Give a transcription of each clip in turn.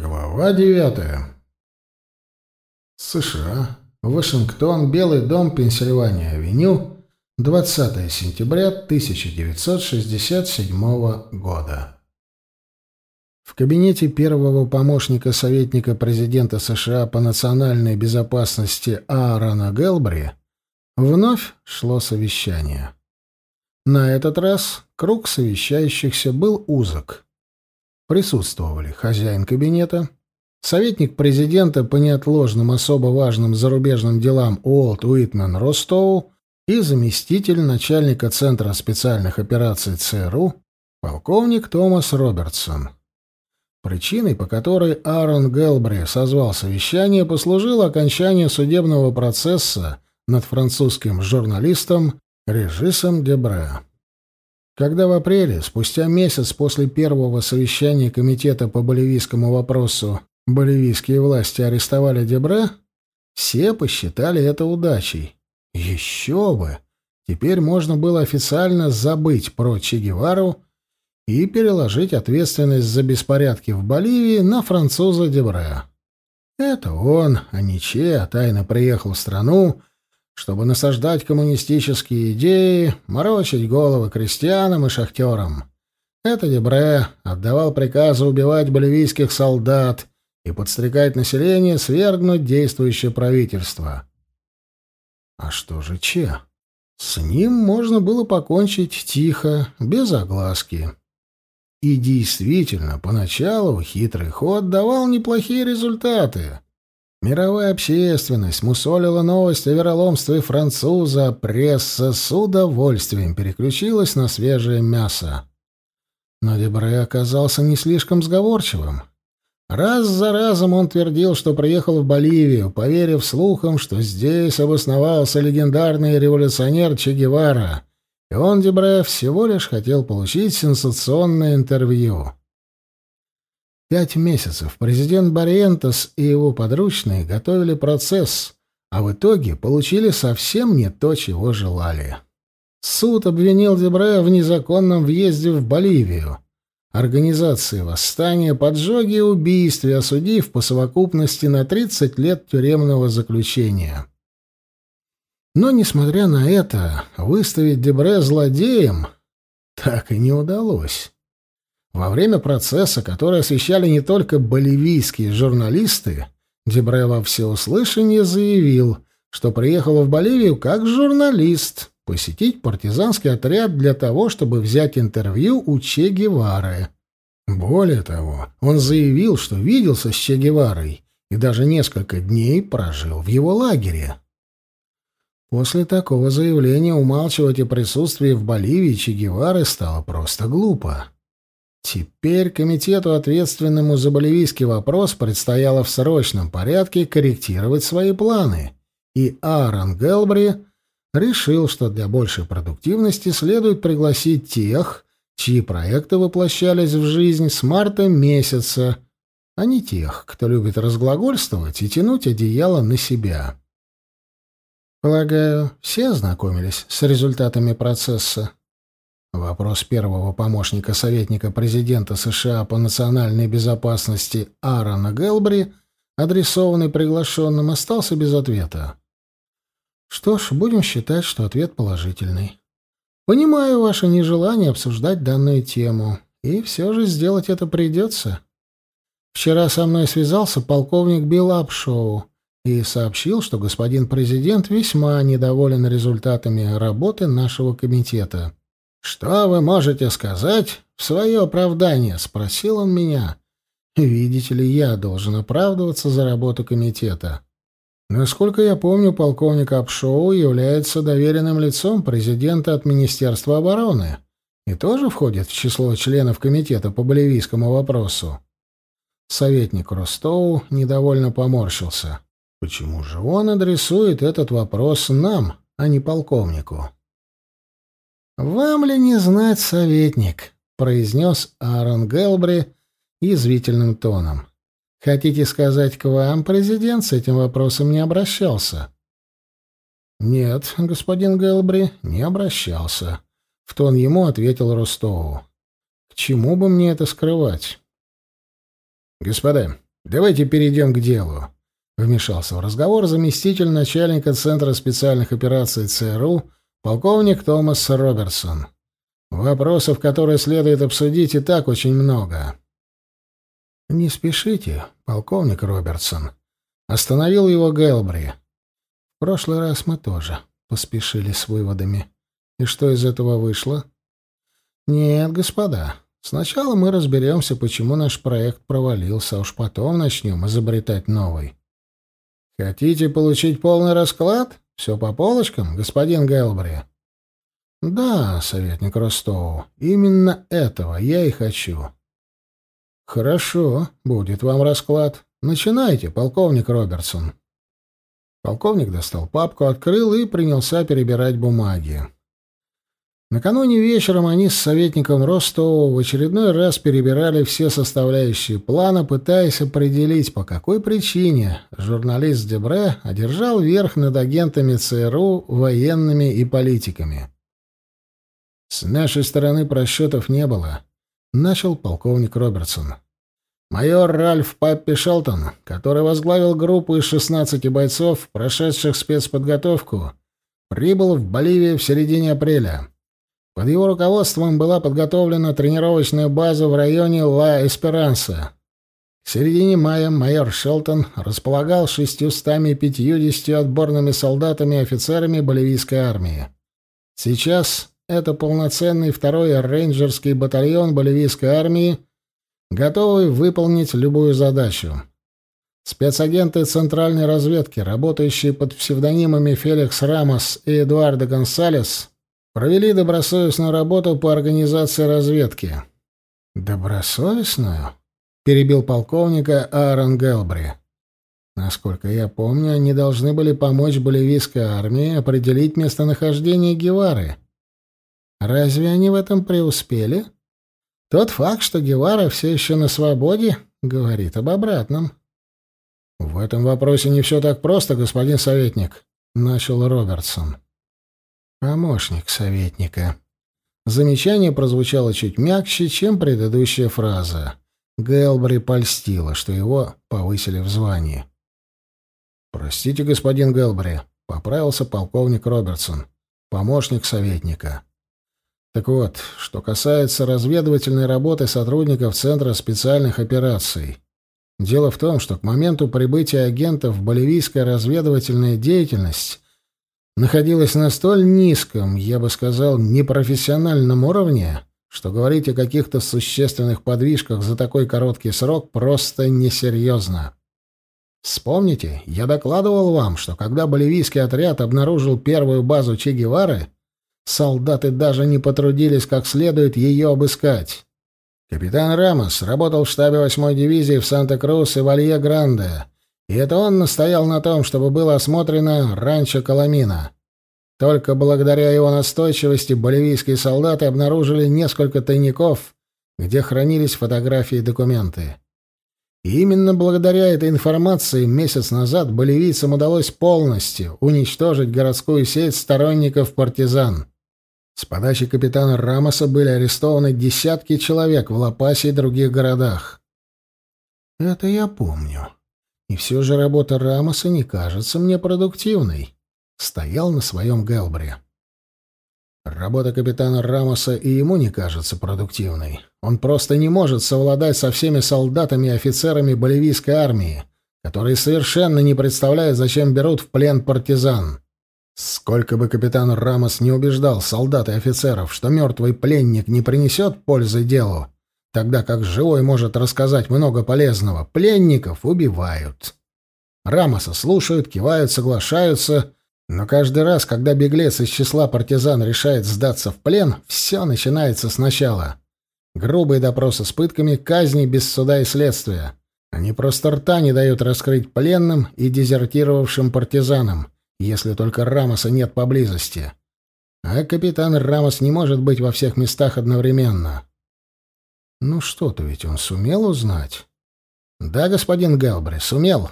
Глава девятая. США. Вашингтон, Белый дом, Пенсильвания-авеню. 20 сентября 1967 года. В кабинете первого помощника советника президента США по национальной безопасности Аарона Гелбри вновь шло совещание. На этот раз круг совещающихся был узок присутствовали хозяин кабинета, советник президента по неотложным особо важным зарубежным делам Уолт Уитмен Ростоу и заместитель начальника Центра специальных операций ЦРУ полковник Томас Робертсон. Причиной, по которой Аарон Гелбри созвал совещание, послужило окончание судебного процесса над французским журналистом Режисом Дебре. Когда в апреле, спустя месяц после первого совещания Комитета по боливийскому вопросу, боливийские власти арестовали Дебре, все посчитали это удачей. Еще бы! Теперь можно было официально забыть про Че Гевару и переложить ответственность за беспорядки в Боливии на француза Дебре. Это он, а не Че, тайно приехал в страну, чтобы насаждать коммунистические идеи, морочить головы крестьянам и шахтерам. Это Дебре отдавал приказы убивать боливийских солдат и подстрекать население свергнуть действующее правительство. А что же Че? С ним можно было покончить тихо, без огласки. И действительно, поначалу хитрый ход давал неплохие результаты. Мировая общественность мусолила новость о вероломстве француза, пресса с удовольствием переключилась на свежее мясо. Но Дебре оказался не слишком сговорчивым. Раз за разом он твердил, что приехал в Боливию, поверив слухам, что здесь обосновался легендарный революционер Че Гевара, и он, Дебре, всего лишь хотел получить сенсационное интервью. Пять месяцев президент Бариентос и его подручные готовили процесс, а в итоге получили совсем не то, чего желали. Суд обвинил Дебре в незаконном въезде в Боливию, организации восстания, поджоге и убийстве, осудив по совокупности на 30 лет тюремного заключения. Но, несмотря на это, выставить Дебре злодеем так и не удалось. Во время процесса, который освещали не только боливийские журналисты, Дебре во всеуслышание заявил, что приехал в Боливию как журналист посетить партизанский отряд для того, чтобы взять интервью у Че Гевары. Более того, он заявил, что виделся с Че Геварой и даже несколько дней прожил в его лагере. После такого заявления умалчивать о присутствии в Боливии Че Гевары стало просто глупо. Теперь комитету, ответственному за боливийский вопрос, предстояло в срочном порядке корректировать свои планы, и Аарон Гелбри решил, что для большей продуктивности следует пригласить тех, чьи проекты воплощались в жизнь с марта месяца, а не тех, кто любит разглагольствовать и тянуть одеяло на себя. Полагаю, все ознакомились с результатами процесса. Вопрос первого помощника советника президента США по национальной безопасности Аарона Гелбри, адресованный приглашенным, остался без ответа. Что ж, будем считать, что ответ положительный. Понимаю ваше нежелание обсуждать данную тему, и все же сделать это придется. Вчера со мной связался полковник Билл Апшоу и сообщил, что господин президент весьма недоволен результатами работы нашего комитета. «Что вы можете сказать в свое оправдание?» — спросил он меня. «Видите ли, я должен оправдываться за работу комитета». Насколько я помню, полковник Апшоу является доверенным лицом президента от Министерства обороны и тоже входит в число членов комитета по боливийскому вопросу. Советник Ростоу недовольно поморщился. Почему же он адресует этот вопрос нам, а не полковнику? «Вам ли не знать, советник?» — произнес Аарон Гелбри язвительным тоном. «Хотите сказать, к вам президент с этим вопросом не обращался?» «Нет, господин Гелбри, не обращался», — в тон ему ответил Ростову. «К чему бы мне это скрывать?» «Господа, давайте перейдем к делу. Вмешался в разговор заместитель начальника Центра специальных операций ЦРУ полковник Томас Робертсон. Вопросов, которые следует обсудить, и так очень много. Не спешите, полковник Робертсон. Остановил его Гелбри. В прошлый раз мы тоже поспешили с выводами. И что из этого вышло? Нет, господа, сначала мы разберемся, почему наш проект провалился, а уж потом начнем изобретать новый. Хотите получить полный расклад? Все по полочкам, господин Гелбри? Да, советник Ростову, именно этого я и хочу. Хорошо, будет вам расклад. Начинайте, полковник Робертсон. Полковник достал папку, открыл и принялся перебирать бумаги. Накануне вечером они с советником Ростова в очередной раз перебирали все составляющие плана, пытаясь определить, по какой причине журналист Дебре одержал верх над агентами ЦРУ, военными и политиками. «С нашей стороны просчетов не было», — начал полковник Робертсон. Майор Ральф Паппи Шелтон, который возглавил группу из 16 бойцов, прошедших спецподготовку, прибыл в Боливию в середине апреля. Под его руководством была подготовлена тренировочная база в районе Ла-Эсперанса. К середине мая майор Шелтон располагал 650 отборными солдатами и офицерами боливийской армии. Сейчас это полноценный второй рейнджерский батальон боливийской армии — готовый выполнить любую задачу. Спецагенты центральной разведки, работающие под псевдонимами Феликс Рамос и Эдуардо Гонсалес, провели добросовестную работу по организации разведки. «Добросовестную?» — перебил полковника Аарон Гелбри. «Насколько я помню, они должны были помочь боливийской армии определить местонахождение Гевары. Разве они в этом преуспели?» Тот факт, что Гевара все еще на свободе, говорит об обратном. «В этом вопросе не все так просто, господин советник», — начал Робертсон. «Помощник советника». Замечание прозвучало чуть мягче, чем предыдущая фраза. Гелбри польстила, что его повысили в звании. «Простите, господин Гелбри», — поправился полковник Робертсон. «Помощник советника». Так вот, что касается разведывательной работы сотрудников Центра специальных операций. Дело в том, что к моменту прибытия агентов боливийская разведывательная деятельность находилась на столь низком, я бы сказал, непрофессиональном уровне, что говорить о каких-то существенных подвижках за такой короткий срок просто несерьезно. Вспомните, я докладывал вам, что когда боливийский отряд обнаружил первую базу Че Гевары, Солдаты даже не потрудились как следует ее обыскать. Капитан Рамос работал в штабе 8-й дивизии в Санта-Крус и Валье-Гранде, и это он настоял на том, чтобы было осмотрено ранчо Коломина. Только благодаря его настойчивости боливийские солдаты обнаружили несколько тайников, где хранились фотографии и документы. И именно благодаря этой информации месяц назад боливийцам удалось полностью уничтожить городскую сеть сторонников партизан. С подачи капитана Рамоса были арестованы десятки человек в Лапасе и других городах. Это я помню. И все же работа Рамоса не кажется мне продуктивной. Стоял на своем Гелбре. Работа капитана Рамоса и ему не кажется продуктивной. Он просто не может совладать со всеми солдатами и офицерами боливийской армии, которые совершенно не представляют, зачем берут в плен партизан. Сколько бы капитан Рамос не убеждал солдат и офицеров, что мертвый пленник не принесет пользы делу, тогда как живой может рассказать много полезного, пленников убивают. Рамоса слушают, кивают, соглашаются, но каждый раз, когда беглец из числа партизан решает сдаться в плен, все начинается сначала. Грубые допросы с пытками, казни без суда и следствия. Они просто рта не дают раскрыть пленным и дезертировавшим партизанам, если только Рамоса нет поблизости. А капитан Рамос не может быть во всех местах одновременно. Ну что-то ведь он сумел узнать. Да, господин Гелбри, сумел.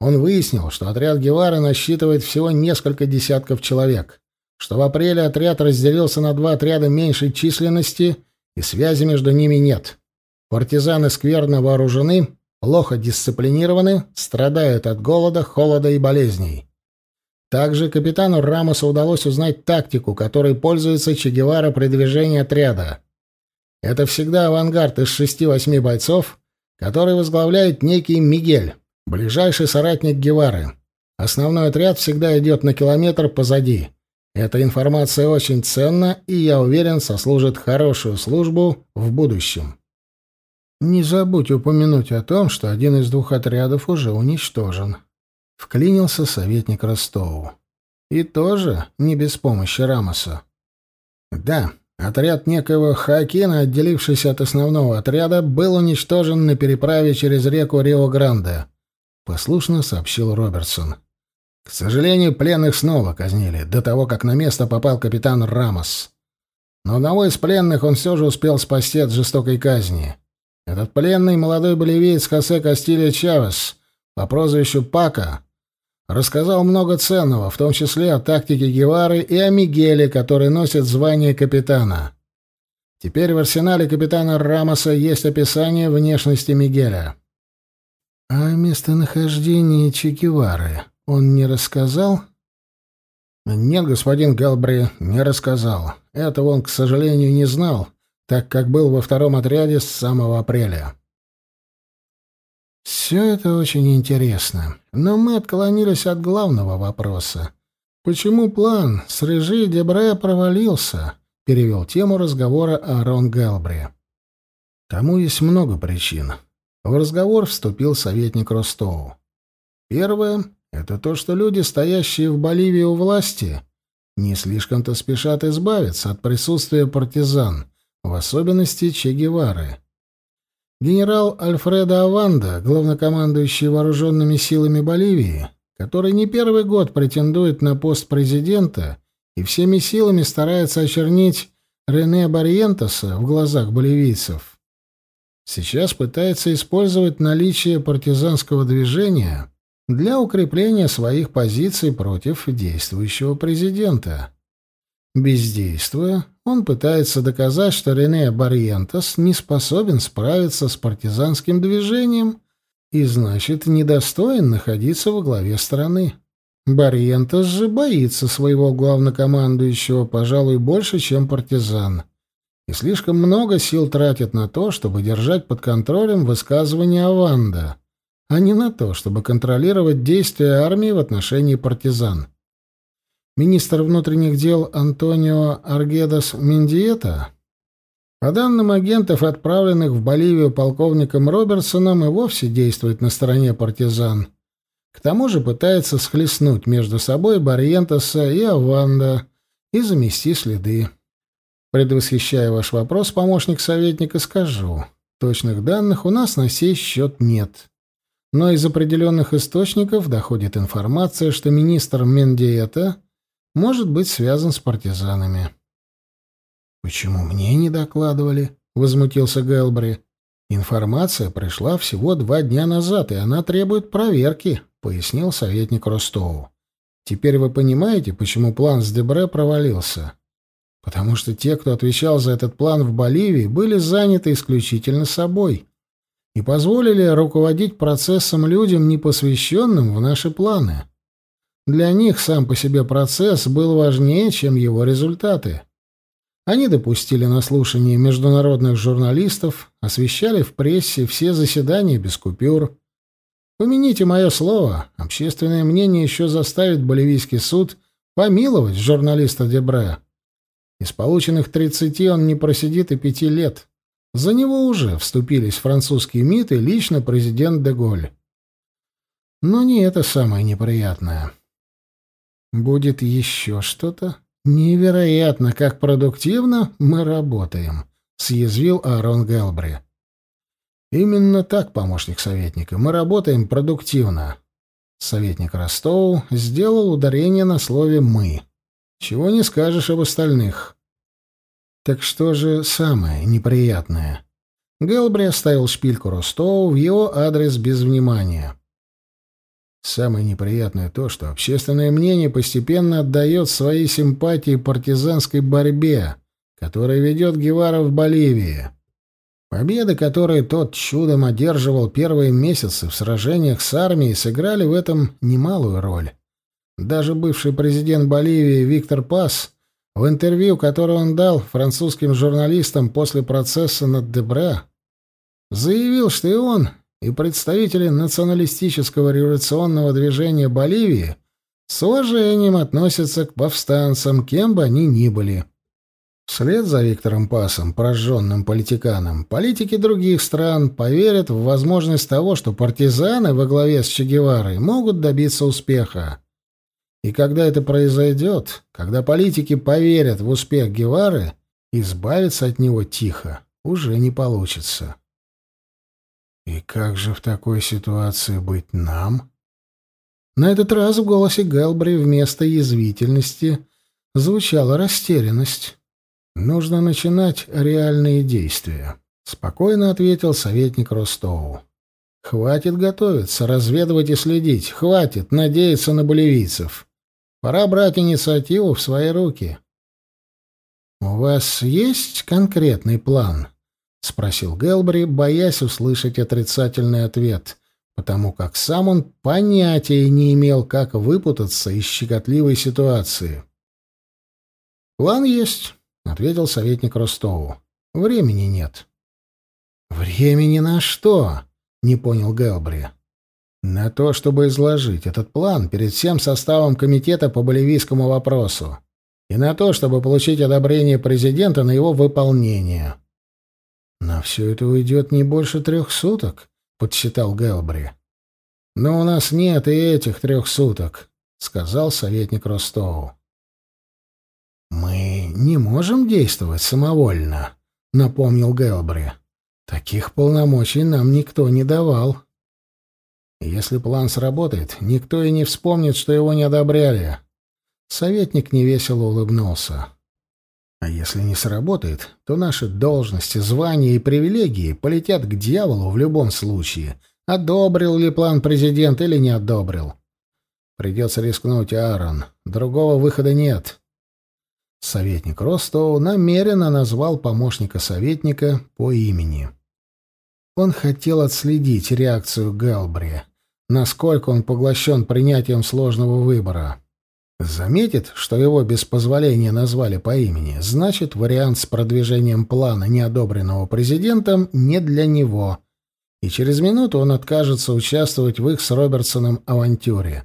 Он выяснил, что отряд Гевары насчитывает всего несколько десятков человек, что в апреле отряд разделился на два отряда меньшей численности, и связи между ними нет. Партизаны скверно вооружены, плохо дисциплинированы, страдают от голода, холода и болезней. Также капитану Рамосу удалось узнать тактику, которой пользуется Че Гевара при движении отряда. Это всегда авангард из шести-восьми бойцов, который возглавляет некий Мигель, ближайший соратник Гевары. Основной отряд всегда идет на километр позади. Эта информация очень ценна и, я уверен, сослужит хорошую службу в будущем. Не забудь упомянуть о том, что один из двух отрядов уже уничтожен. Вклинился советник Ростову. И тоже не без помощи Рамоса. Да, отряд некоего Хакина, отделившийся от основного отряда, был уничтожен на переправе через реку Рио-Гранде. Послушно сообщил Робертсон. К сожалению, пленных снова казнили, до того, как на место попал капитан Рамос. Но одного из пленных он все же успел спасти от жестокой казни. Этот пленный молодой болевиец Хосе Кастилья Чавес по прозвищу Пака рассказал много ценного, в том числе о тактике Гевары и о Мигеле, который носит звание капитана. Теперь в арсенале капитана Рамоса есть описание внешности Мигеля. А местонахождение Че Гевары он не рассказал? Нет, господин Галбри, не рассказал. Этого он, к сожалению, не знал, так как был во втором отряде с самого апреля. Все это очень интересно, но мы отклонились от главного вопроса. Почему план с Режи Дебре провалился? Перевел тему разговора Аарон Галбри. Тому есть много причин. В разговор вступил советник Ростоу. Первое это то, что люди, стоящие в Боливии у власти, не слишком-то спешат избавиться от присутствия партизан, в особенности Че Гевары. Генерал Альфредо Аванда, главнокомандующий вооруженными силами Боливии, который не первый год претендует на пост президента и всеми силами старается очернить Рене Барьентоса в глазах боливийцев, сейчас пытается использовать наличие партизанского движения для укрепления своих позиций против действующего президента. Бездействуя, он пытается доказать, что Рене Барьентос не способен справиться с партизанским движением и, значит, недостоин находиться во главе страны. Барьентос же боится своего главнокомандующего, пожалуй, больше, чем партизан, и слишком много сил тратит на то, чтобы держать под контролем высказывания Аванда а не на то, чтобы контролировать действия армии в отношении партизан. Министр внутренних дел Антонио Аргедас Мендиета, по данным агентов, отправленных в Боливию полковником Робертсоном, и вовсе действует на стороне партизан. К тому же пытается схлестнуть между собой Барьентеса и Аванда и замести следы. Предвосхищая ваш вопрос, помощник советника, скажу. Точных данных у нас на сей счет нет но из определенных источников доходит информация, что министр Мендиета может быть связан с партизанами. «Почему мне не докладывали?» — возмутился Гелбри. «Информация пришла всего два дня назад, и она требует проверки», — пояснил советник Ростову. «Теперь вы понимаете, почему план с Дебре провалился?» «Потому что те, кто отвечал за этот план в Боливии, были заняты исключительно собой» и позволили руководить процессом людям, не посвященным в наши планы. Для них сам по себе процесс был важнее, чем его результаты. Они допустили на слушание международных журналистов, освещали в прессе все заседания без купюр. Помяните мое слово, общественное мнение еще заставит боливийский суд помиловать журналиста Дебре. Из полученных тридцати он не просидит и пяти лет. За него уже вступились французские МИД и лично президент Деголь. Но не это самое неприятное. Будет еще что-то? Невероятно, как продуктивно мы работаем, съязвил Аарон Гелбри. Именно так, помощник советника, мы работаем продуктивно. Советник Ростов сделал ударение на слове «мы». Чего не скажешь об остальных. Так что же самое неприятное? Гелбри оставил шпильку Ростову в его адрес без внимания. Самое неприятное то, что общественное мнение постепенно отдает свои симпатии партизанской борьбе, которая ведет Гевара в Боливии. Победы, которые тот чудом одерживал первые месяцы в сражениях с армией, сыграли в этом немалую роль. Даже бывший президент Боливии Виктор Пас в интервью, которое он дал французским журналистам после процесса над Дебре, заявил, что и он, и представители националистического революционного движения Боливии с уважением относятся к повстанцам, кем бы они ни были. Вслед за Виктором Пасом, пораженным политиканом, политики других стран поверят в возможность того, что партизаны во главе с Че Геварой могут добиться успеха. И когда это произойдет, когда политики поверят в успех Гевары, избавиться от него тихо уже не получится. И как же в такой ситуации быть нам? На этот раз в голосе Гэлбри вместо язвительности звучала растерянность. Нужно начинать реальные действия, спокойно ответил советник Ростоу. Хватит готовиться, разведывать и следить, хватит надеяться на боливийцев. Пора брать инициативу в свои руки. «У вас есть конкретный план?» — спросил Гелбри, боясь услышать отрицательный ответ, потому как сам он понятия не имел, как выпутаться из щекотливой ситуации. «План есть», — ответил советник Ростову. «Времени нет». «Времени на что?» — не понял Гелбри. На то, чтобы изложить этот план перед всем составом комитета по боливийскому вопросу. И на то, чтобы получить одобрение президента на его выполнение. На все это уйдет не больше трех суток, подсчитал Гелбри. Но у нас нет и этих трех суток, сказал советник Ростову. Мы не можем действовать самовольно, напомнил Гелбри. Таких полномочий нам никто не давал. Если план сработает, никто и не вспомнит, что его не одобряли. Советник невесело улыбнулся. А если не сработает, то наши должности, звания и привилегии полетят к дьяволу в любом случае, одобрил ли план президент или не одобрил. Придется рискнуть, Аарон. Другого выхода нет. Советник Ростоу намеренно назвал помощника советника по имени. Он хотел отследить реакцию Галбри, насколько он поглощен принятием сложного выбора. Заметит, что его без позволения назвали по имени, значит, вариант с продвижением плана, неодобренного президентом, не для него, и через минуту он откажется участвовать в их с Робертсоном авантюре.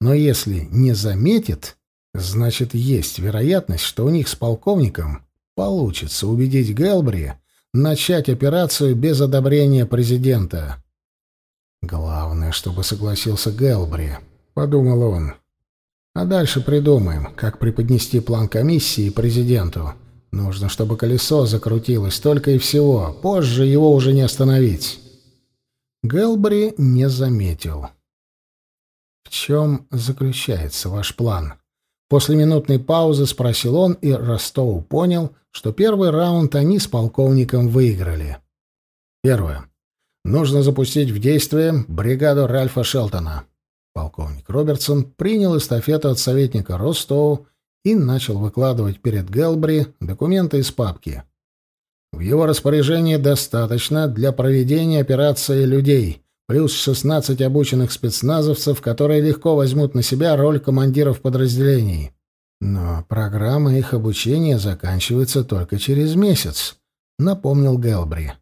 Но если не заметит, значит, есть вероятность, что у них с полковником получится убедить Гэлбри начать операцию без одобрения президента. Главное, чтобы согласился Гелбри, подумал он. А дальше придумаем, как преподнести план комиссии президенту. Нужно, чтобы колесо закрутилось только и всего. Позже его уже не остановить. Гелбри не заметил. В чем заключается ваш план? После минутной паузы спросил он, и Ростоу понял, что первый раунд они с полковником выиграли. Первое. Нужно запустить в действие бригаду Ральфа Шелтона. Полковник Робертсон принял эстафету от советника Ростоу и начал выкладывать перед Гелбри документы из папки. В его распоряжении достаточно для проведения операции людей, плюс 16 обученных спецназовцев, которые легко возьмут на себя роль командиров подразделений. Но программа их обучения заканчивается только через месяц, напомнил Гелбри.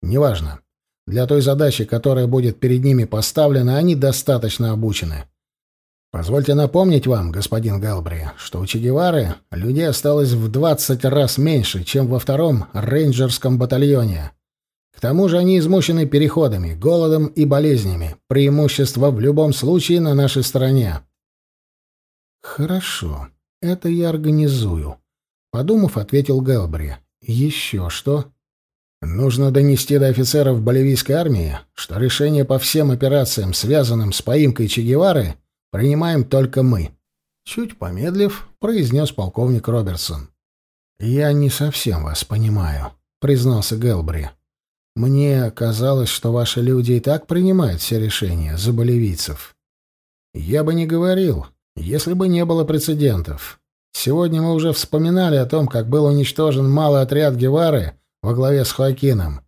Неважно. Для той задачи, которая будет перед ними поставлена, они достаточно обучены. Позвольте напомнить вам, господин Галбри, что у Че Гевары людей осталось в 20 раз меньше, чем во втором рейнджерском батальоне. К тому же они измучены переходами, голодом и болезнями. Преимущество в любом случае на нашей стороне. Хорошо, это я организую, подумав, ответил Гэлбри. Еще что? Нужно донести до офицеров боливийской армии, что решение по всем операциям, связанным с поимкой Че Гевары, принимаем только мы. Чуть помедлив, произнес полковник Робертсон. «Я не совсем вас понимаю», — признался Гелбри. Мне казалось, что ваши люди и так принимают все решения за боливийцев. Я бы не говорил, если бы не было прецедентов. Сегодня мы уже вспоминали о том, как был уничтожен малый отряд Гевары во главе с Хоакином,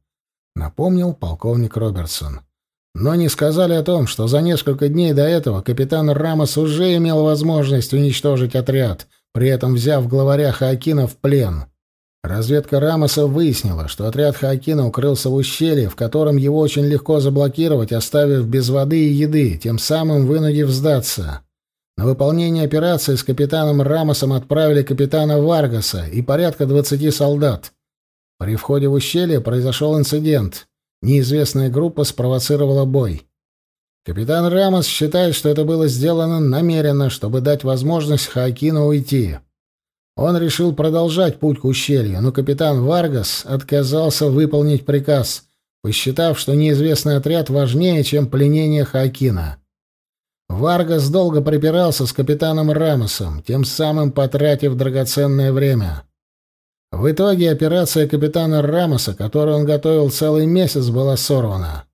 напомнил полковник Робертсон. Но не сказали о том, что за несколько дней до этого капитан Рамос уже имел возможность уничтожить отряд, при этом взяв главаря Хоакина в плен. Разведка Рамоса выяснила, что отряд Хоакина укрылся в ущелье, в котором его очень легко заблокировать, оставив без воды и еды, тем самым вынудив сдаться. На выполнение операции с капитаном Рамосом отправили капитана Варгаса и порядка 20 солдат. При входе в ущелье произошел инцидент. Неизвестная группа спровоцировала бой. Капитан Рамос считает, что это было сделано намеренно, чтобы дать возможность Хаакину уйти. Он решил продолжать путь к ущелью, но капитан Варгас отказался выполнить приказ, посчитав, что неизвестный отряд важнее, чем пленение Хаакина. Варгас долго припирался с капитаном Рамосом, тем самым потратив драгоценное время. В итоге операция капитана Рамоса, которую он готовил целый месяц, была сорвана.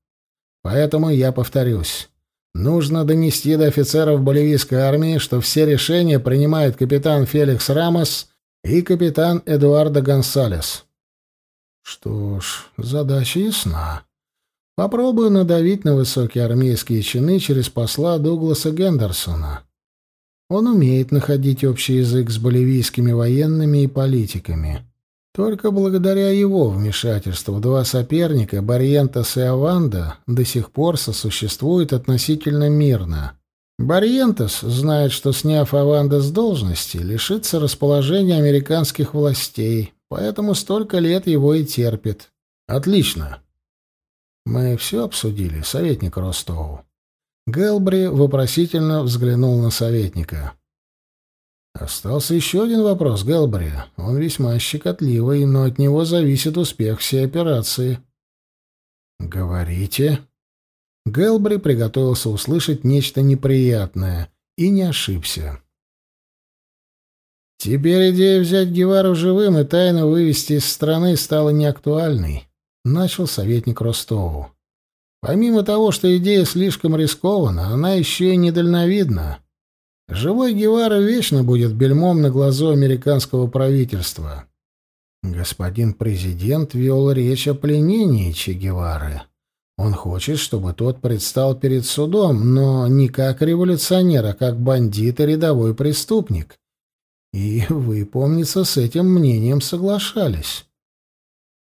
Поэтому я повторюсь. Нужно донести до офицеров боливийской армии, что все решения принимает капитан Феликс Рамос и капитан Эдуардо Гонсалес. Что ж, задача ясна. Попробую надавить на высокие армейские чины через посла Дугласа Гендерсона. Он умеет находить общий язык с боливийскими военными и политиками. Только благодаря его вмешательству два соперника, Барьентас и Аванда, до сих пор сосуществуют относительно мирно. Барьентас знает, что, сняв Аванда с должности, лишится расположения американских властей, поэтому столько лет его и терпит. Отлично. Мы все обсудили, советник Ростоу. Гелбри вопросительно взглянул на советника. Остался еще один вопрос, Гелбри. Он весьма щекотливый, но от него зависит успех всей операции. Говорите. Гелбри приготовился услышать нечто неприятное и не ошибся. Теперь идея взять Гевару живым и тайно вывести из страны стала неактуальной. — начал советник Ростову. «Помимо того, что идея слишком рискована, она еще и недальновидна. Живой Гевара вечно будет бельмом на глазу американского правительства». Господин президент вел речь о пленении Че Гевары. Он хочет, чтобы тот предстал перед судом, но не как революционер, а как бандит и рядовой преступник. И вы, помнится, с этим мнением соглашались.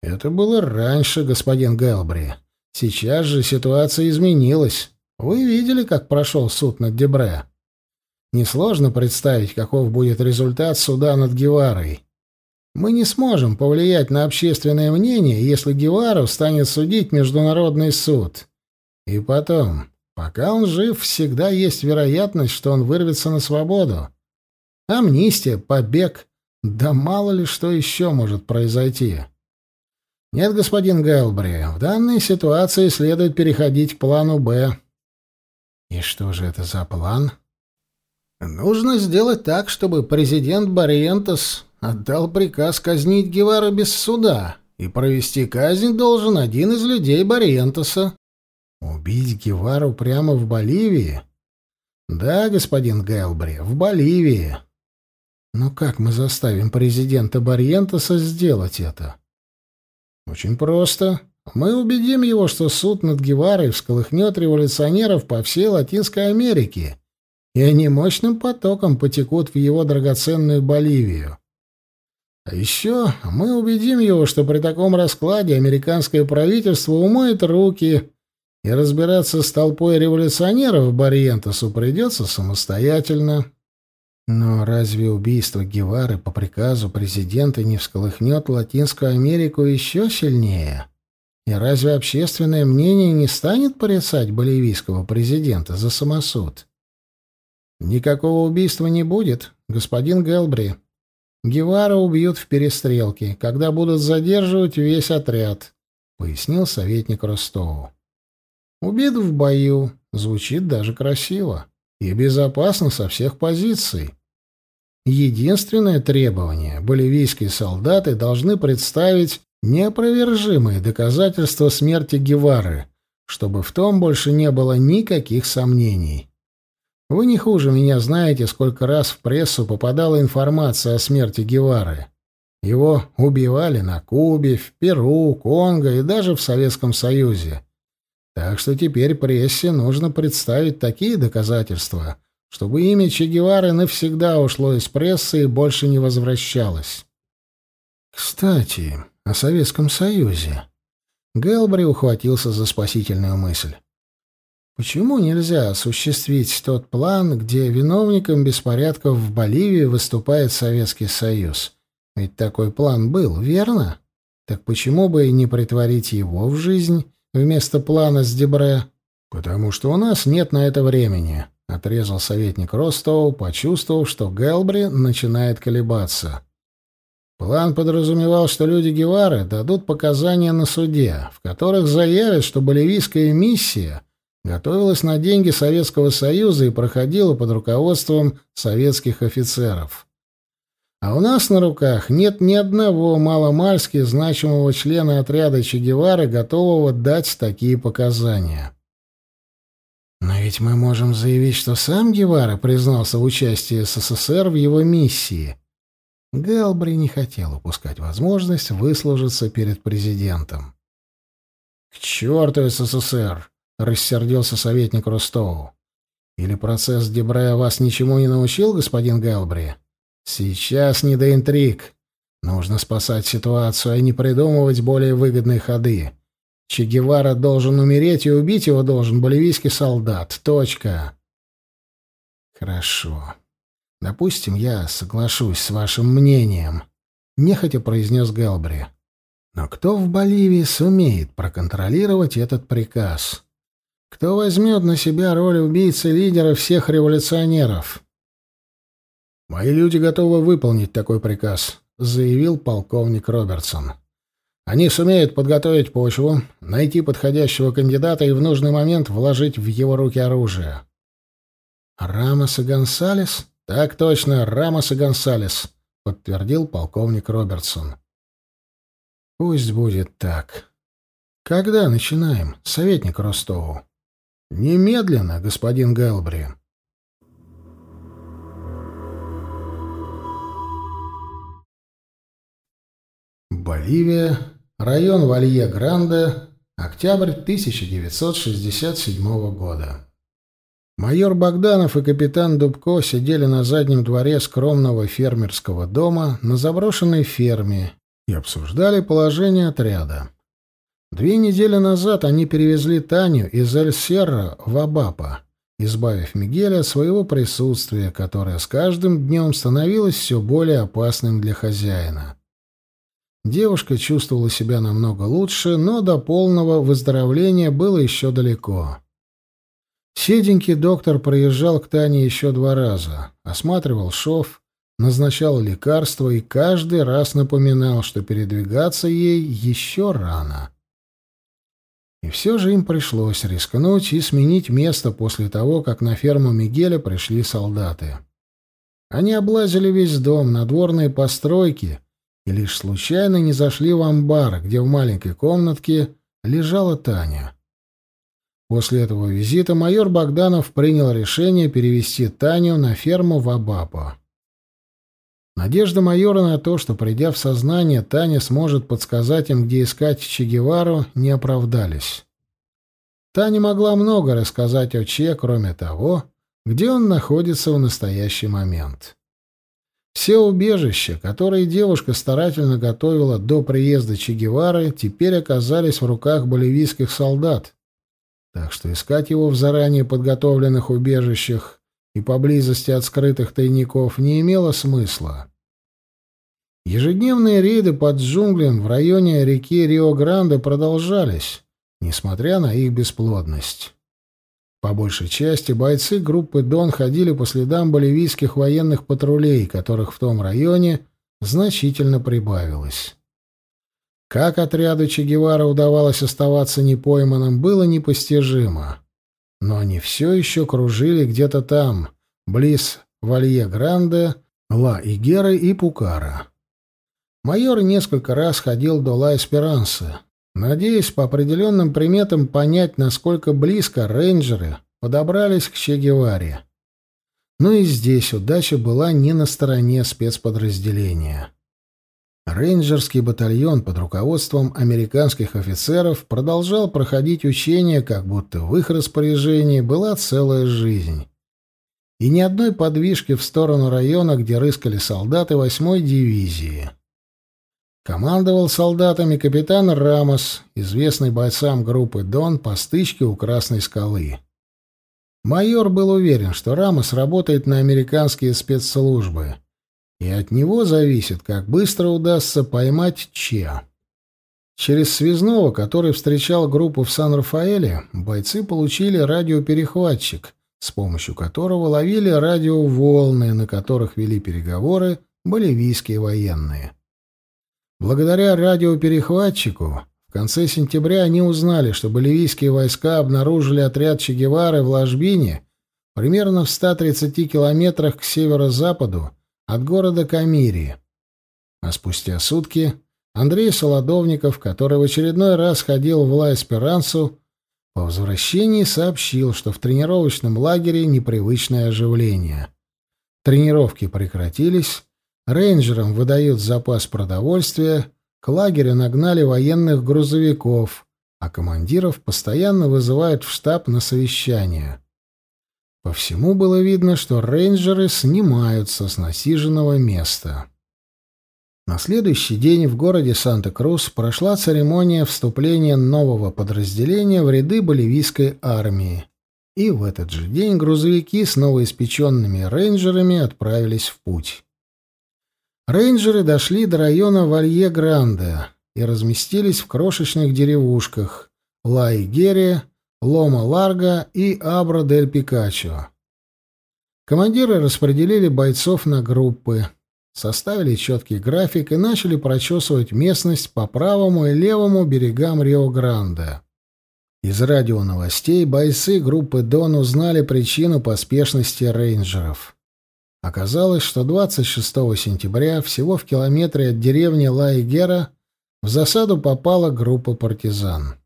Это было раньше, господин Гэлбри. Сейчас же ситуация изменилась. Вы видели, как прошел суд над Дебре? Несложно представить, каков будет результат суда над Геварой. Мы не сможем повлиять на общественное мнение, если Гевару станет судить Международный суд. И потом, пока он жив, всегда есть вероятность, что он вырвется на свободу. Амнистия, побег, да мало ли что еще может произойти. Нет, господин Гэлбри, в данной ситуации следует переходить к плану «Б». И что же это за план? Нужно сделать так, чтобы президент Барриентос отдал приказ казнить Гевара без суда, и провести казнь должен один из людей Барриентоса. Убить Гевару прямо в Боливии? Да, господин Гэлбри, в Боливии. Но как мы заставим президента Барриентоса сделать это? Очень просто. Мы убедим его, что суд над Геварой всколыхнет революционеров по всей Латинской Америке, и они мощным потоком потекут в его драгоценную Боливию. А еще мы убедим его, что при таком раскладе американское правительство умоет руки, и разбираться с толпой революционеров Барьентосу придется самостоятельно. Но разве убийство Гевары по приказу президента не всколыхнет Латинскую Америку еще сильнее? И разве общественное мнение не станет порицать боливийского президента за самосуд? Никакого убийства не будет, господин Гелбри. Гевара убьют в перестрелке, когда будут задерживать весь отряд, пояснил советник Ростову. Убит в бою звучит даже красиво и безопасно со всех позиций. Единственное требование — боливийские солдаты должны представить неопровержимые доказательства смерти Гевары, чтобы в том больше не было никаких сомнений. Вы не хуже меня знаете, сколько раз в прессу попадала информация о смерти Гевары. Его убивали на Кубе, в Перу, Конго и даже в Советском Союзе. Так что теперь прессе нужно представить такие доказательства, чтобы имя Че Гевары навсегда ушло из прессы и больше не возвращалось. Кстати, о Советском Союзе. Гелбри ухватился за спасительную мысль. Почему нельзя осуществить тот план, где виновником беспорядков в Боливии выступает Советский Союз? Ведь такой план был, верно? Так почему бы и не притворить его в жизнь вместо плана с Дебре? Потому что у нас нет на это времени, отрезал советник Ростоу, почувствовав, что Гелбри начинает колебаться. План подразумевал, что люди Гевары дадут показания на суде, в которых заявят, что боливийская миссия готовилась на деньги Советского Союза и проходила под руководством советских офицеров. А у нас на руках нет ни одного маломальски значимого члена отряда Че Гевары, готового дать такие показания. Но ведь мы можем заявить, что сам Гевара признался в участии СССР в его миссии. Гэлбри не хотел упускать возможность выслужиться перед президентом. «К черту СССР!» — рассердился советник Рустоу. «Или процесс Дебрея вас ничему не научил, господин Гэлбри? Сейчас не до интриг. Нужно спасать ситуацию, а не придумывать более выгодные ходы. Че Гевара должен умереть, и убить его должен боливийский солдат. Точка». «Хорошо. Допустим, я соглашусь с вашим мнением», — нехотя произнес Гэлбри. «Но кто в Боливии сумеет проконтролировать этот приказ?» Кто возьмет на себя роль убийцы лидера всех революционеров? Мои люди готовы выполнить такой приказ, заявил полковник Робертсон. Они сумеют подготовить почву, найти подходящего кандидата и в нужный момент вложить в его руки оружие. Рамос и Гонсалес? Так точно, Рамос и Гонсалес, подтвердил полковник Робертсон. Пусть будет так. Когда начинаем, советник Ростову? Немедленно, господин Гэлбри. Боливия, район Валье-Гранде, октябрь 1967 года. Майор Богданов и капитан Дубко сидели на заднем дворе скромного фермерского дома на заброшенной ферме и обсуждали положение отряда. Две недели назад они перевезли Таню из Эль-Серра в Абапа, избавив Мигеля от своего присутствия, которое с каждым днем становилось все более опасным для хозяина. Девушка чувствовала себя намного лучше, но до полного выздоровления было еще далеко. Седенький доктор проезжал к Тане еще два раза, осматривал шов, назначал лекарства и каждый раз напоминал, что передвигаться ей еще рано. И все же им пришлось рискнуть и сменить место после того, как на ферму Мигеля пришли солдаты. Они облазили весь дом, надворные постройки, и лишь случайно не зашли в амбар, где в маленькой комнатке лежала Таня. После этого визита майор Богданов принял решение перевести Таню на ферму в Абапо. Надежда майора на то, что, придя в сознание, Таня сможет подсказать им, где искать Че Гевару, не оправдались. Таня могла много рассказать о Че, кроме того, где он находится в настоящий момент. Все убежища, которые девушка старательно готовила до приезда Че Гевары, теперь оказались в руках боливийских солдат. Так что искать его в заранее подготовленных убежищах и поблизости от скрытых тайников не имело смысла. Ежедневные рейды под джунглем в районе реки Рио-Гранде продолжались, несмотря на их бесплодность. По большей части бойцы группы «Дон» ходили по следам боливийских военных патрулей, которых в том районе значительно прибавилось. Как отряду Че Гевара удавалось оставаться непойманным, было непостижимо. Но они все еще кружили где-то там, близ Валье-Гранде, Ла-Игеры и Пукара. Майор несколько раз ходил до Ла-Эсперанса, надеясь по определенным приметам понять, насколько близко рейнджеры подобрались к Че Геваре. Но и здесь удача была не на стороне спецподразделения. Рейнджерский батальон под руководством американских офицеров продолжал проходить учения, как будто в их распоряжении была целая жизнь. И ни одной подвижки в сторону района, где рыскали солдаты 8-й дивизии. Командовал солдатами капитан Рамос, известный бойцам группы «Дон» по стычке у Красной скалы. Майор был уверен, что Рамос работает на американские спецслужбы — и от него зависит, как быстро удастся поймать Че. Через связного, который встречал группу в Сан-Рафаэле, бойцы получили радиоперехватчик, с помощью которого ловили радиоволны, на которых вели переговоры боливийские военные. Благодаря радиоперехватчику в конце сентября они узнали, что боливийские войска обнаружили отряд Че Гевары в Ложбине примерно в 130 километрах к северо-западу от города Камири. А спустя сутки Андрей Солодовников, который в очередной раз ходил в Ла-Эсперансу, по возвращении сообщил, что в тренировочном лагере непривычное оживление. Тренировки прекратились, рейнджерам выдают запас продовольствия, к лагерю нагнали военных грузовиков, а командиров постоянно вызывают в штаб на совещание. По всему было видно, что рейнджеры снимаются с насиженного места. На следующий день в городе Санта-Крус прошла церемония вступления нового подразделения в ряды боливийской армии. И в этот же день грузовики с новоиспеченными рейнджерами отправились в путь. Рейнджеры дошли до района Валье-Гранде и разместились в крошечных деревушках Ла-Игерия, Лома Ларго и Абра дель Пикачо. Командиры распределили бойцов на группы, составили четкий график и начали прочесывать местность по правому и левому берегам Рио-Гранде. Из радионовостей бойцы группы «Дон» узнали причину поспешности рейнджеров. Оказалось, что 26 сентября, всего в километре от деревни Лайгера, в засаду попала группа партизан.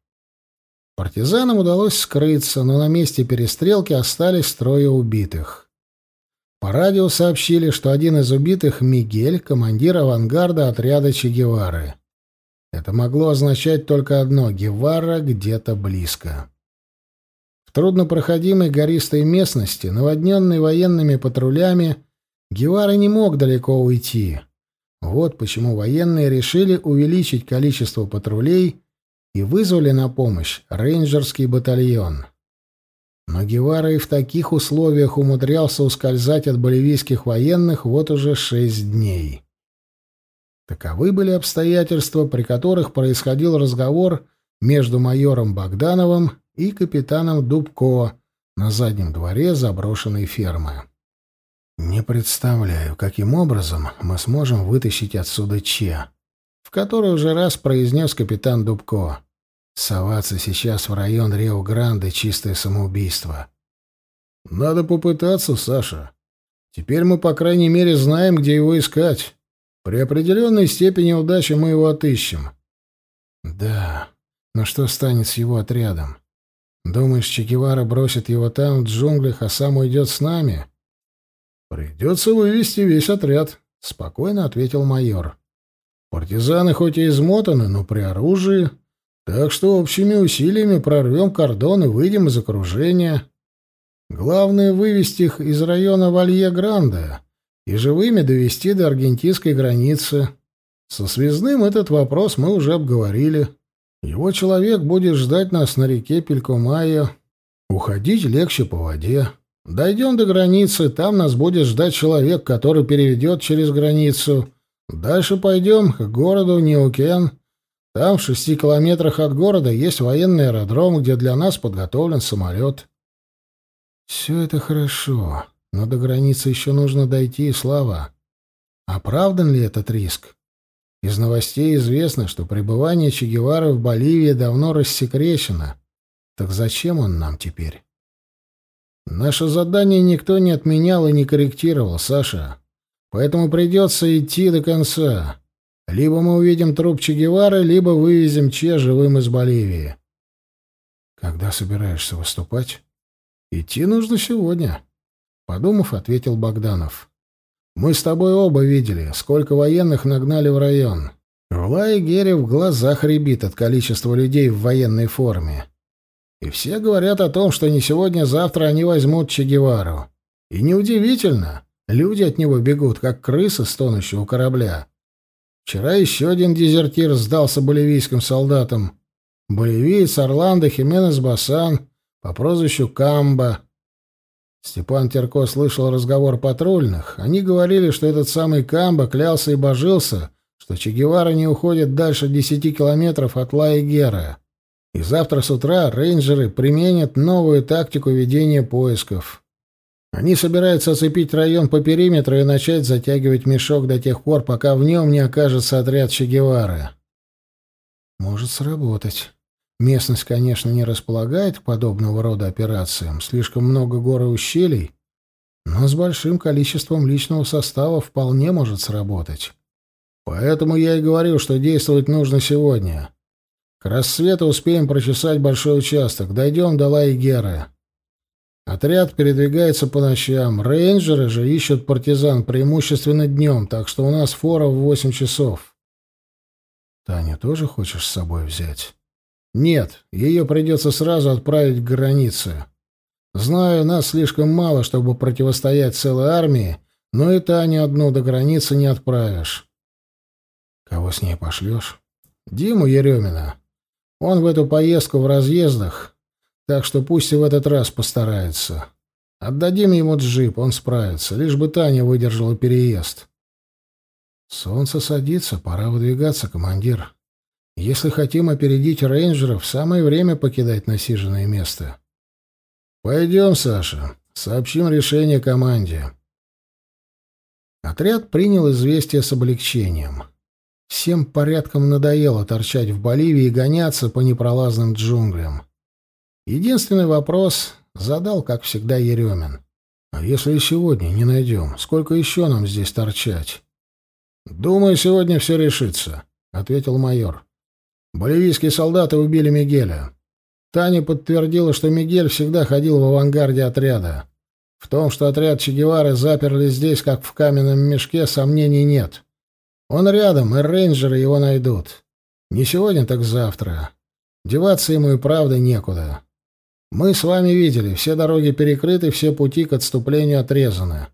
Партизанам удалось скрыться, но на месте перестрелки остались трое убитых. По радио сообщили, что один из убитых — Мигель, командир авангарда отряда Че Гевары. Это могло означать только одно — Гевара где-то близко. В труднопроходимой гористой местности, наводненной военными патрулями, Гевара не мог далеко уйти. Вот почему военные решили увеличить количество патрулей и вызвали на помощь рейнджерский батальон. Но Гевара и в таких условиях умудрялся ускользать от боливийских военных вот уже шесть дней. Таковы были обстоятельства, при которых происходил разговор между майором Богдановым и капитаном Дубко на заднем дворе заброшенной фермы. «Не представляю, каким образом мы сможем вытащить отсюда Че», который уже раз произнес капитан Дубко. Соваться сейчас в район Рио-Гранде — чистое самоубийство. Надо попытаться, Саша. Теперь мы, по крайней мере, знаем, где его искать. При определенной степени удачи мы его отыщем. Да, но что станет с его отрядом? Думаешь, Че Гевара бросит его там, в джунглях, а сам уйдет с нами? Придется вывести весь отряд, — спокойно ответил майор. Партизаны хоть и измотаны, но при оружии так что общими усилиями прорвем кордон и выйдем из окружения. Главное — вывести их из района Валье-Гранде и живыми довести до аргентинской границы. Со связным этот вопрос мы уже обговорили. Его человек будет ждать нас на реке Пелькомайо. Уходить легче по воде. Дойдем до границы, там нас будет ждать человек, который переведет через границу. Дальше пойдем к городу Неукен — там, в шести километрах от города, есть военный аэродром, где для нас подготовлен самолет. Все это хорошо, но до границы еще нужно дойти, Слава. Оправдан ли этот риск? Из новостей известно, что пребывание Че Гевары в Боливии давно рассекречено. Так зачем он нам теперь? Наше задание никто не отменял и не корректировал, Саша. Поэтому придется идти до конца. Либо мы увидим труп Че Гевары, либо вывезем Че живым из Боливии. Когда собираешься выступать? Идти нужно сегодня, подумав, ответил Богданов. Мы с тобой оба видели, сколько военных нагнали в район. В Лайгере в глазах рябит от количества людей в военной форме. И все говорят о том, что не сегодня-завтра они возьмут Че Гевару. И неудивительно, люди от него бегут, как крысы с тонущего корабля. Вчера еще один дезертир сдался боливийским солдатам. Боливиец Орландо Хименес Басан по прозвищу Камба. Степан Терко слышал разговор патрульных. Они говорили, что этот самый Камба клялся и божился, что Че Гевара не уходит дальше десяти километров от Лаегера. И завтра с утра рейнджеры применят новую тактику ведения поисков. Они собираются оцепить район по периметру и начать затягивать мешок до тех пор, пока в нем не окажется отряд Че Гевары. Может сработать. Местность, конечно, не располагает к подобного рода операциям, слишком много гор и ущелий, но с большим количеством личного состава вполне может сработать. Поэтому я и говорю, что действовать нужно сегодня. К рассвету успеем прочесать большой участок, дойдем до Лайгеры. Отряд передвигается по ночам, рейнджеры же ищут партизан преимущественно днем, так что у нас фора в восемь часов. Таню тоже хочешь с собой взять? Нет, ее придется сразу отправить к границе. Знаю, нас слишком мало, чтобы противостоять целой армии, но и Таню одну до границы не отправишь. Кого с ней пошлешь? Диму Еремина. Он в эту поездку в разъездах, так что пусть и в этот раз постарается. Отдадим ему джип, он справится, лишь бы Таня выдержала переезд. Солнце садится, пора выдвигаться, командир. Если хотим опередить рейнджеров, самое время покидать насиженное место. Пойдем, Саша, сообщим решение команде. Отряд принял известие с облегчением. Всем порядком надоело торчать в Боливии и гоняться по непролазным джунглям. Единственный вопрос задал, как всегда, Еремин. «А если сегодня не найдем, сколько еще нам здесь торчать?» «Думаю, сегодня все решится», — ответил майор. Боливийские солдаты убили Мигеля. Таня подтвердила, что Мигель всегда ходил в авангарде отряда. В том, что отряд Че Гевары заперли здесь, как в каменном мешке, сомнений нет. Он рядом, и рейнджеры его найдут. Не сегодня, так завтра. Деваться ему и правда некуда. Мы с вами видели, все дороги перекрыты, все пути к отступлению отрезаны.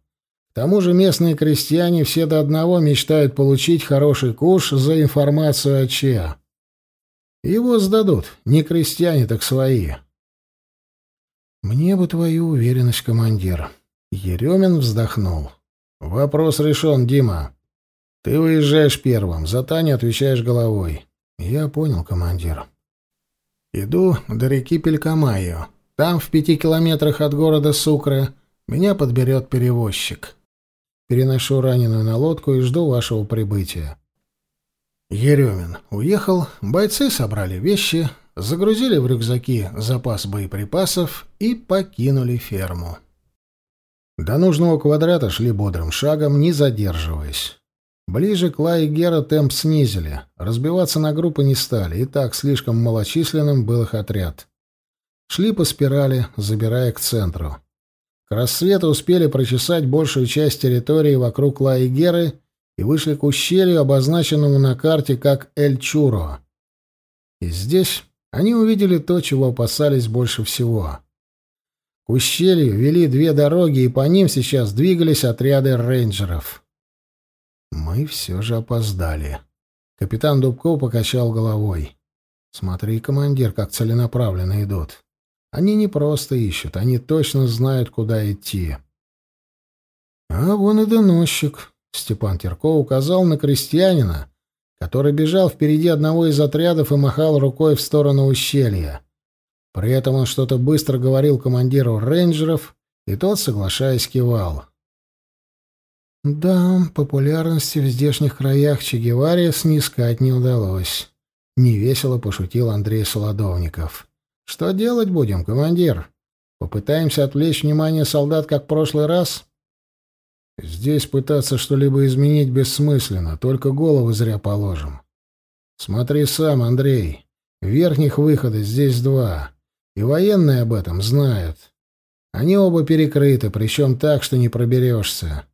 К тому же местные крестьяне все до одного мечтают получить хороший куш за информацию о Че. Его сдадут, не крестьяне, так свои. Мне бы твою уверенность, командир. Еремин вздохнул. Вопрос решен, Дима. Ты выезжаешь первым, за Таню отвечаешь головой. Я понял, командир. Иду до реки Пелькамайо. Там, в пяти километрах от города Сукры, меня подберет перевозчик. Переношу раненую на лодку и жду вашего прибытия. Еремин уехал, бойцы собрали вещи, загрузили в рюкзаки запас боеприпасов и покинули ферму. До нужного квадрата шли бодрым шагом, не задерживаясь. Ближе к Лай Гера темп снизили, разбиваться на группы не стали, и так слишком малочисленным был их отряд. Шли по спирали, забирая к центру. К рассвету успели прочесать большую часть территории вокруг Лай Геры и вышли к ущелью, обозначенному на карте как Эль-Чуро. И здесь они увидели то, чего опасались больше всего. К ущелью вели две дороги, и по ним сейчас двигались отряды рейнджеров. Мы все же опоздали. Капитан Дубков покачал головой. «Смотри, командир, как целенаправленно идут. Они не просто ищут, они точно знают, куда идти». «А вон и доносчик», Степан Терко указал на крестьянина, который бежал впереди одного из отрядов и махал рукой в сторону ущелья. При этом он что-то быстро говорил командиру рейнджеров, и тот, соглашаясь, кивал. Да, популярности в здешних краях Че Геваре снискать не удалось. Невесело пошутил Андрей Солодовников. Что делать будем, командир? Попытаемся отвлечь внимание солдат, как в прошлый раз? Здесь пытаться что-либо изменить бессмысленно, только голову зря положим. Смотри сам, Андрей. Верхних выходов здесь два. И военные об этом знают. Они оба перекрыты, причем так, что не проберешься.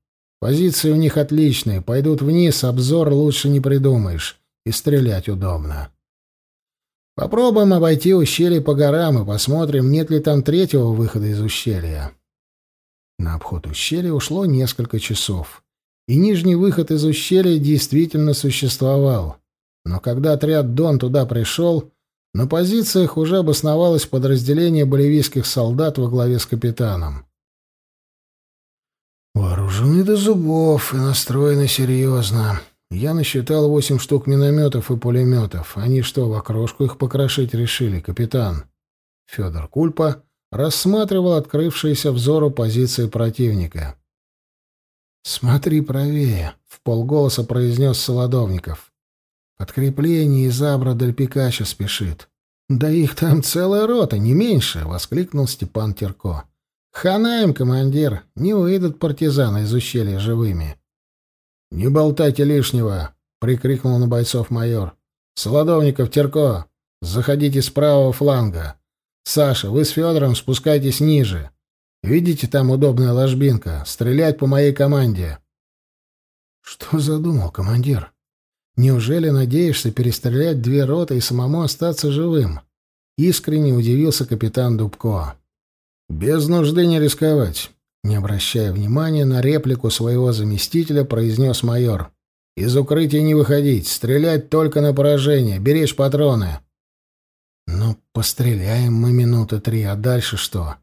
Позиции у них отличные, пойдут вниз, обзор лучше не придумаешь, и стрелять удобно. Попробуем обойти ущелье по горам и посмотрим, нет ли там третьего выхода из ущелья. На обход ущелья ушло несколько часов, и нижний выход из ущелья действительно существовал. Но когда отряд Дон туда пришел, на позициях уже обосновалось подразделение боливийских солдат во главе с капитаном. Вооружены до зубов и настроены серьезно. Я насчитал восемь штук минометов и пулеметов. Они что, в окрошку их покрошить решили, капитан? Федор Кульпа рассматривал открывшиеся взору позиции противника. «Смотри правее», — в полголоса произнес Солодовников. «Подкрепление из Абра Дель Пикача спешит». «Да их там целая рота, не меньше!» — воскликнул Степан Терко. «Хана им, командир! Не выйдут партизаны из ущелья живыми!» «Не болтайте лишнего!» — прикрикнул на бойцов майор. «Солодовников, Терко, заходите с правого фланга. Саша, вы с Федором спускайтесь ниже. Видите, там удобная ложбинка. Стрелять по моей команде». «Что задумал, командир? Неужели надеешься перестрелять две роты и самому остаться живым?» Искренне удивился капитан Дубко. «Без нужды не рисковать», — не обращая внимания на реплику своего заместителя, произнес майор. «Из укрытия не выходить, стрелять только на поражение, беречь патроны». «Ну, постреляем мы минуты три, а дальше что?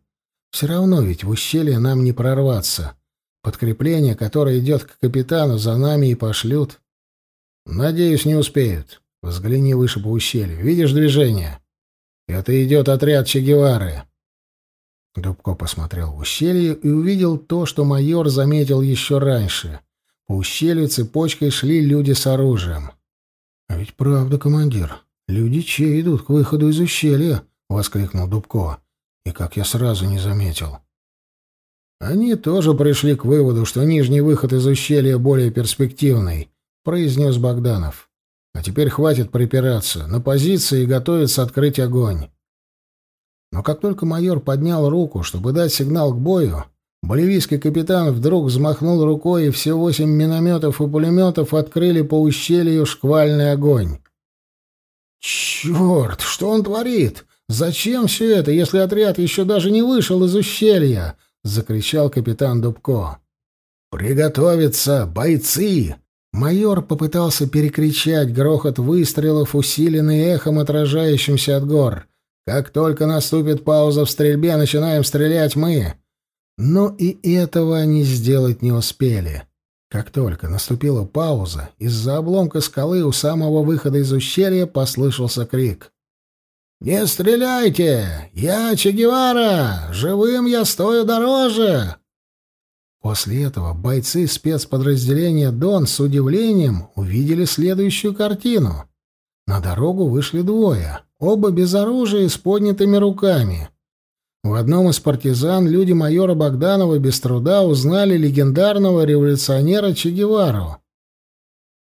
Все равно ведь в ущелье нам не прорваться. Подкрепление, которое идет к капитану, за нами и пошлют». «Надеюсь, не успеют. Взгляни выше по ущелью. Видишь движение? Это идет отряд Че Гевары». Дубко посмотрел в ущелье и увидел то, что майор заметил еще раньше. По ущелью цепочкой шли люди с оружием. «А ведь правда, командир, люди че идут к выходу из ущелья?» — воскликнул Дубко. «И как я сразу не заметил». «Они тоже пришли к выводу, что нижний выход из ущелья более перспективный», — произнес Богданов. «А теперь хватит припираться. На позиции и готовится открыть огонь». Но как только майор поднял руку, чтобы дать сигнал к бою, боливийский капитан вдруг взмахнул рукой, и все восемь минометов и пулеметов открыли по ущелью шквальный огонь. «Черт, что он творит? Зачем все это, если отряд еще даже не вышел из ущелья?» — закричал капитан Дубко. «Приготовиться, бойцы!» Майор попытался перекричать грохот выстрелов, усиленный эхом, отражающимся от гор. Как только наступит пауза в стрельбе, начинаем стрелять мы. Но и этого они сделать не успели. Как только наступила пауза, из-за обломка скалы у самого выхода из ущелья послышался крик. «Не стреляйте! Я Че Гевара! Живым я стою дороже!» После этого бойцы спецподразделения «Дон» с удивлением увидели следующую картину. На дорогу вышли двое. Оба без оружия и с поднятыми руками. В одном из партизан люди майора Богданова без труда узнали легендарного революционера Че Гевару.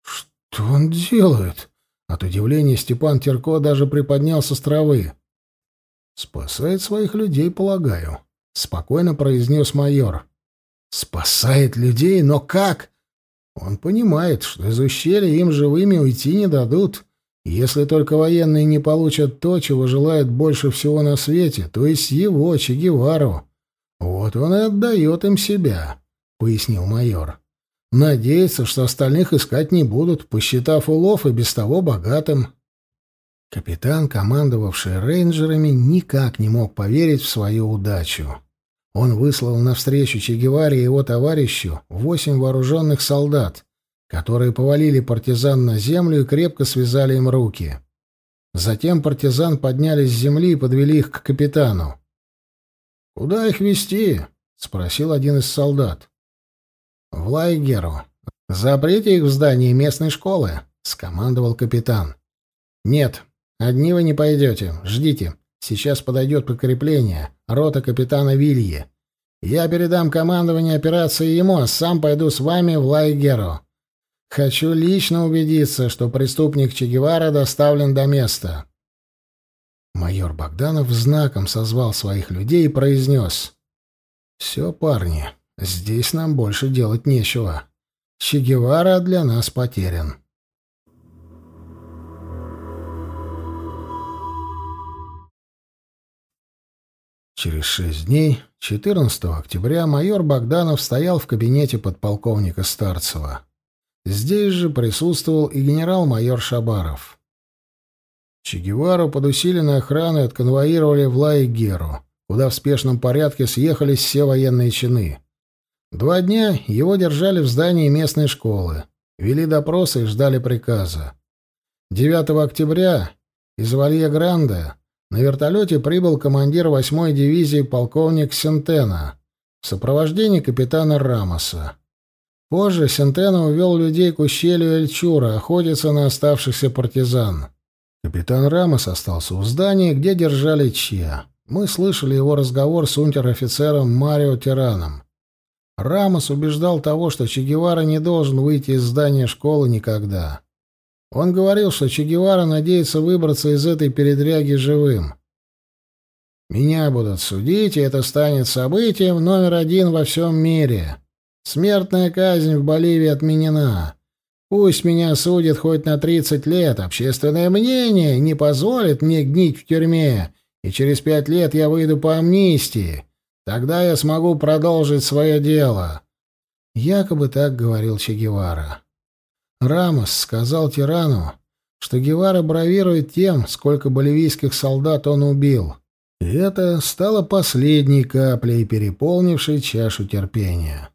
«Что он делает?» От удивления Степан Терко даже приподнялся с травы. «Спасает своих людей, полагаю», — спокойно произнес майор. «Спасает людей? Но как?» Он понимает, что из ущелья им живыми уйти не дадут, если только военные не получат то, чего желают больше всего на свете, то есть его, Че Гевару. Вот он и отдает им себя, — пояснил майор. Надеется, что остальных искать не будут, посчитав улов и без того богатым. Капитан, командовавший рейнджерами, никак не мог поверить в свою удачу. Он выслал навстречу Че Геваре и его товарищу восемь вооруженных солдат, которые повалили партизан на землю и крепко связали им руки. Затем партизан подняли с земли и подвели их к капитану. «Куда их вести? спросил один из солдат. «В Лайгеру. Заприте их в здании местной школы», — скомандовал капитан. «Нет, одни вы не пойдете. Ждите. Сейчас подойдет подкрепление. Рота капитана Вильи. Я передам командование операции ему, а сам пойду с вами в Лайгеру. Хочу лично убедиться, что преступник Че Гевара доставлен до места. Майор Богданов знаком созвал своих людей и произнес. «Все, парни, здесь нам больше делать нечего. Че Гевара для нас потерян. Через шесть дней, 14 октября, майор Богданов стоял в кабинете подполковника Старцева. Здесь же присутствовал и генерал-майор Шабаров. Че Гевару под усиленной охраной отконвоировали в Лаигеру, куда в спешном порядке съехались все военные чины. Два дня его держали в здании местной школы, вели допросы и ждали приказа. 9 октября из Валье-Гранде на вертолете прибыл командир 8-й дивизии полковник Сентена в сопровождении капитана Рамоса. Позже Сентена увел людей к ущелью Эльчура охотиться на оставшихся партизан. Капитан Рамос остался у здания, где держали Че. Мы слышали его разговор с унтер-офицером Марио Тираном. Рамос убеждал того, что Че Гевара не должен выйти из здания школы никогда. Он говорил, что Че Гевара надеется выбраться из этой передряги живым. «Меня будут судить, и это станет событием номер один во всем мире. Смертная казнь в Боливии отменена. Пусть меня судят хоть на 30 лет, общественное мнение не позволит мне гнить в тюрьме, и через пять лет я выйду по амнистии. Тогда я смогу продолжить свое дело». Якобы так говорил Че Гевара. Рамос сказал тирану, что Гевара бравирует тем, сколько боливийских солдат он убил. И это стало последней каплей, переполнившей чашу терпения.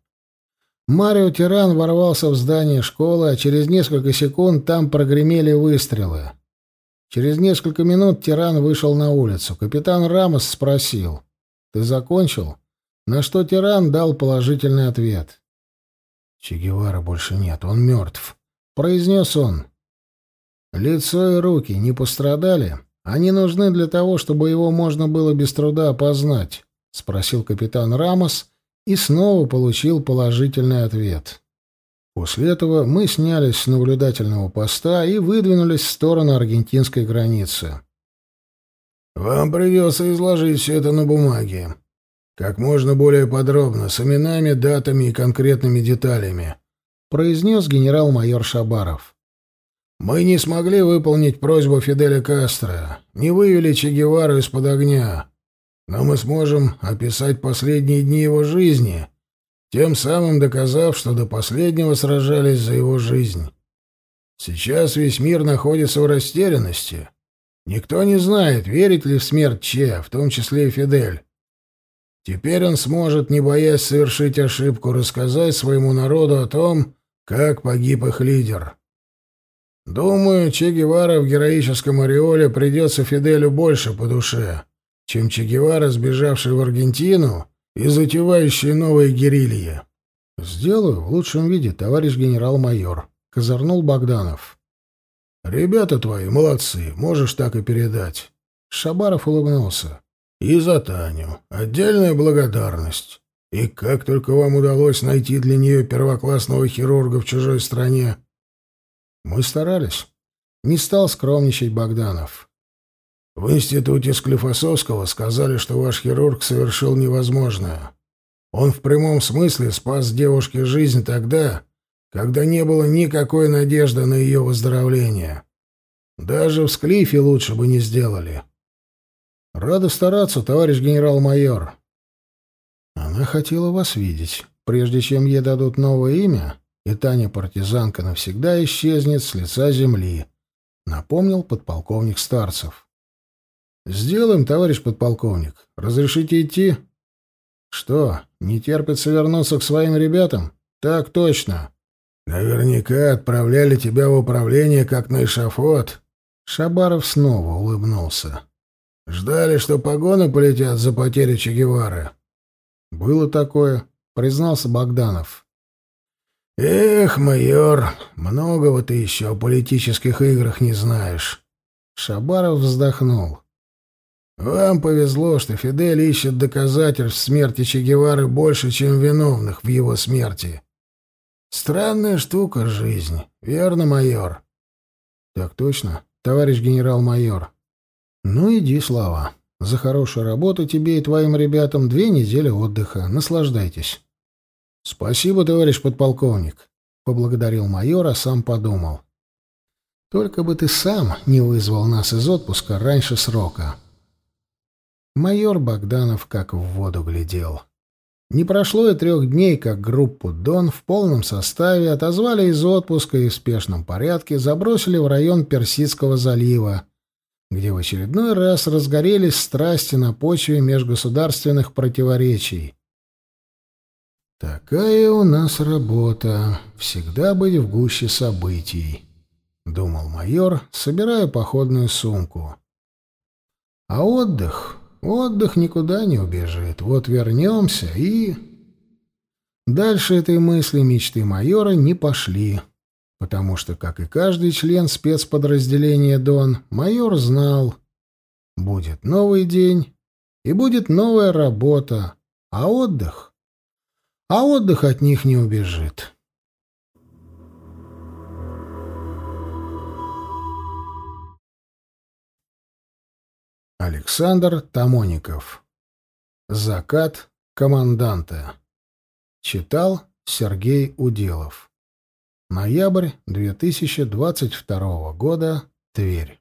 Марио Тиран ворвался в здание школы, а через несколько секунд там прогремели выстрелы. Через несколько минут Тиран вышел на улицу. Капитан Рамос спросил, «Ты закончил?» На что Тиран дал положительный ответ. «Че Гевара больше нет, он мертв», произнес он. Лицо и руки не пострадали? Они нужны для того, чтобы его можно было без труда опознать, спросил капитан Рамос и снова получил положительный ответ. После этого мы снялись с наблюдательного поста и выдвинулись в сторону аргентинской границы. «Вам придется изложить все это на бумаге. Как можно более подробно, с именами, датами и конкретными деталями», произнес генерал-майор Шабаров. «Мы не смогли выполнить просьбу Фиделя Кастро, не вывели Че Гевару из-под огня, но мы сможем описать последние дни его жизни, тем самым доказав, что до последнего сражались за его жизнь. Сейчас весь мир находится в растерянности. Никто не знает, верит ли в смерть Че, в том числе и Фидель. Теперь он сможет, не боясь совершить ошибку, рассказать своему народу о том, как погиб их лидер. Думаю, Че Гевара в героическом ореоле придется Фиделю больше по душе, чем Че Гевара, сбежавший в Аргентину и затевающий новые герильи. «Сделаю в лучшем виде, товарищ генерал-майор», — козырнул Богданов. «Ребята твои молодцы, можешь так и передать». Шабаров улыбнулся. «И за Таню. Отдельная благодарность. И как только вам удалось найти для нее первоклассного хирурга в чужой стране? Мы старались. Не стал скромничать Богданов. В институте Склифосовского сказали, что ваш хирург совершил невозможное. Он в прямом смысле спас девушке жизнь тогда, когда не было никакой надежды на ее выздоровление. Даже в Склифе лучше бы не сделали. Рада стараться, товарищ генерал-майор. Она хотела вас видеть. Прежде чем ей дадут новое имя, и Таня-партизанка навсегда исчезнет с лица земли, — напомнил подполковник Старцев. — Сделаем, товарищ подполковник. Разрешите идти? — Что, не терпится вернуться к своим ребятам? — Так точно. — Наверняка отправляли тебя в управление, как на эшафот. Шабаров снова улыбнулся. — Ждали, что погоны полетят за потерю Че Гевары. — «Было такое», — признался Богданов. «Эх, майор, многого ты еще о политических играх не знаешь». Шабаров вздохнул. «Вам повезло, что Фидель ищет доказательств смерти Че Гевары больше, чем виновных в его смерти. Странная штука жизнь, верно, майор?» «Так точно, товарищ генерал-майор». «Ну, иди, Слава». За хорошую работу тебе и твоим ребятам две недели отдыха. Наслаждайтесь. «Спасибо, товарищ подполковник», — поблагодарил майор, а сам подумал. «Только бы ты сам не вызвал нас из отпуска раньше срока». Майор Богданов как в воду глядел. Не прошло и трех дней, как группу «Дон» в полном составе отозвали из отпуска и в спешном порядке забросили в район Персидского залива, где в очередной раз разгорелись страсти на почве межгосударственных противоречий. «Такая у нас работа — всегда быть в гуще событий», — думал майор, собирая походную сумку. «А отдых Отдых никуда не убежит. Вот вернемся и... Дальше этой мысли мечты майора не пошли, потому что, как и каждый член спецподразделения «Дон», майор знал, будет новый день и будет новая работа, а отдых... А отдых от них не убежит. Александр Тамоников. Закат команданта. Читал Сергей Уделов. Ноябрь 2022 года. Тверь.